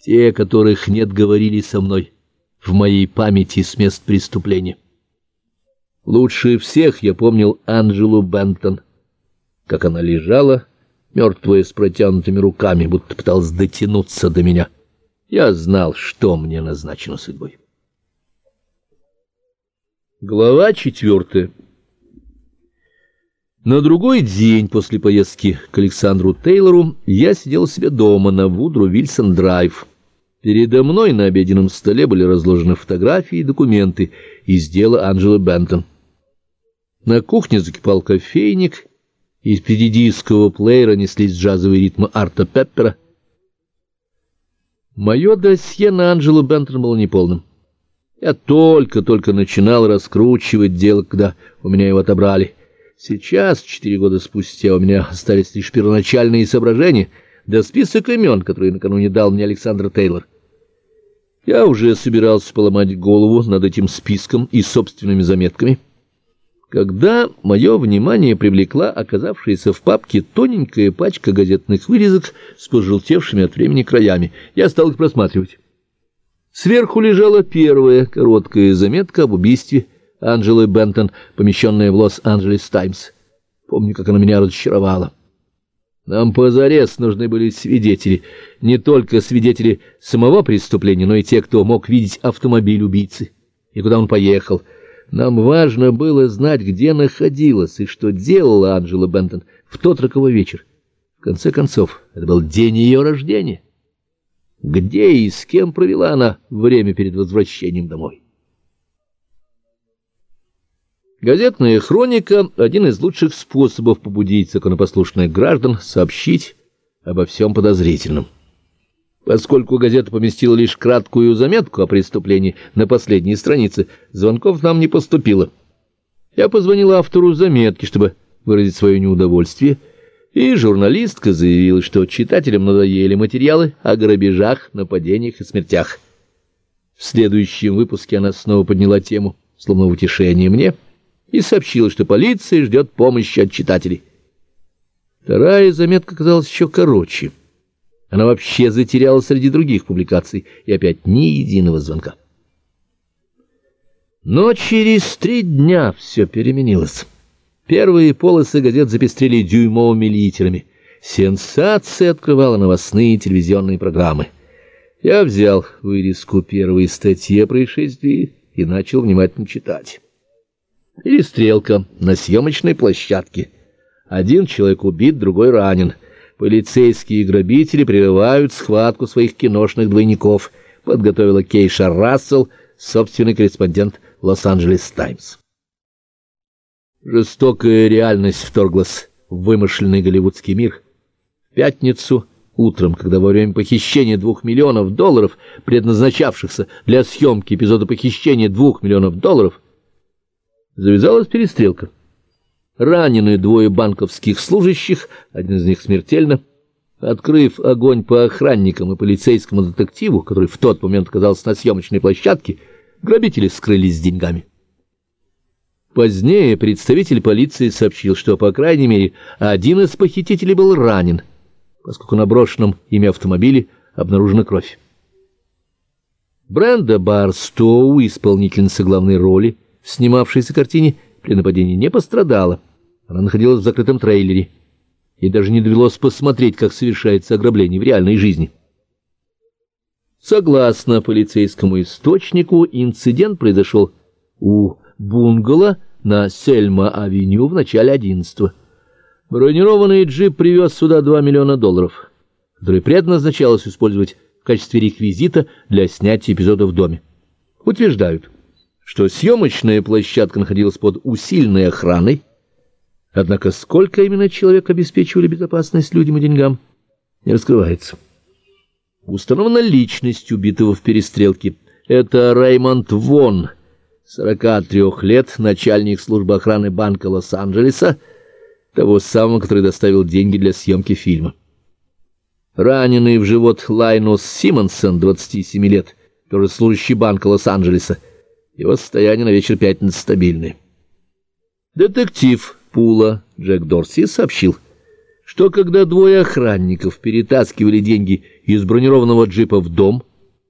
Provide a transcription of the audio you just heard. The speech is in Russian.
Те, которых нет, говорили со мной в моей памяти с мест преступления. Лучше всех я помнил Анджелу Бентон, как она лежала, мертвая с протянутыми руками, будто пыталась дотянуться до меня. Я знал, что мне назначено судьбой. Глава четвертая. На другой день после поездки к Александру Тейлору я сидел у себя дома на Вудру Вильсон Драйв. Передо мной на обеденном столе были разложены фотографии и документы из дела Анджелы Бентон. На кухне закипал кофейник, из пятидискового плеера неслись джазовые ритмы Арта Пеппера. Мое досье на Анджелу Бентон было неполным. Я только-только начинал раскручивать дело, когда у меня его отобрали. Сейчас, четыре года спустя, у меня остались лишь первоначальные соображения, да список имен, которые накануне дал мне Александр Тейлор. Я уже собирался поломать голову над этим списком и собственными заметками, когда мое внимание привлекла оказавшаяся в папке тоненькая пачка газетных вырезок с пожелтевшими от времени краями. Я стал их просматривать. Сверху лежала первая короткая заметка об убийстве Анджелы Бентон, помещенная в Лос-Анджелес Таймс. Помню, как она меня разочаровала. Нам позарез нужны были свидетели, не только свидетели самого преступления, но и те, кто мог видеть автомобиль убийцы и куда он поехал. Нам важно было знать, где находилась и что делала Анджела Бентон в тот роковой вечер. В конце концов, это был день ее рождения. Где и с кем провела она время перед возвращением домой? Газетная хроника — один из лучших способов побудить законопослушных граждан сообщить обо всем подозрительном. Поскольку газета поместила лишь краткую заметку о преступлении на последней странице, звонков нам не поступило. Я позвонил автору заметки, чтобы выразить свое неудовольствие, и журналистка заявила, что читателям надоели материалы о грабежах, нападениях и смертях. В следующем выпуске она снова подняла тему, словно утешение мне — и сообщил, что полиция ждет помощи от читателей. Вторая заметка казалась еще короче. Она вообще затерялась среди других публикаций, и опять ни единого звонка. Но через три дня все переменилось. Первые полосы газет запестрели дюймовыми литерами. Сенсация открывала новостные телевизионные программы. Я взял вырезку первой статьи о происшествии и начал внимательно читать. Перестрелка на съемочной площадке. Один человек убит, другой ранен. Полицейские грабители прерывают схватку своих киношных двойников, подготовила Кейша Рассел, собственный корреспондент «Лос-Анджелес Таймс». Жестокая реальность вторглась в вымышленный голливудский мир. В пятницу утром, когда во время похищения двух миллионов долларов, предназначавшихся для съемки эпизода похищения двух миллионов долларов, завязалась перестрелка. Ранены двое банковских служащих, один из них смертельно. Открыв огонь по охранникам и полицейскому детективу, который в тот момент оказался на съемочной площадке, грабители скрылись с деньгами. Позднее представитель полиции сообщил, что, по крайней мере, один из похитителей был ранен, поскольку на брошенном ими автомобиле обнаружена кровь. Бренда Барстоу, исполнительница главной роли, снимавшейся картине при нападении не пострадала. Она находилась в закрытом трейлере. и даже не довелось посмотреть, как совершается ограбление в реальной жизни. Согласно полицейскому источнику, инцидент произошел у бунгало на Сельма-авеню в начале 11-го. Бронированный джип привез сюда 2 миллиона долларов, которые предназначалось использовать в качестве реквизита для снятия эпизода в доме. Утверждают, что съемочная площадка находилась под усиленной охраной, однако сколько именно человек обеспечивали безопасность людям и деньгам, не раскрывается. Установлена личность убитого в перестрелке. Это Раймонд Вон, 43 лет, начальник службы охраны банка Лос-Анджелеса, того самого, который доставил деньги для съемки фильма. Раненый в живот Лайнус Симонсон, 27 лет, тоже служащий банка Лос-Анджелеса, его состояние на вечер пятницы стабильное. Детектив Пула Джек Дорси сообщил, что когда двое охранников перетаскивали деньги из бронированного джипа в дом,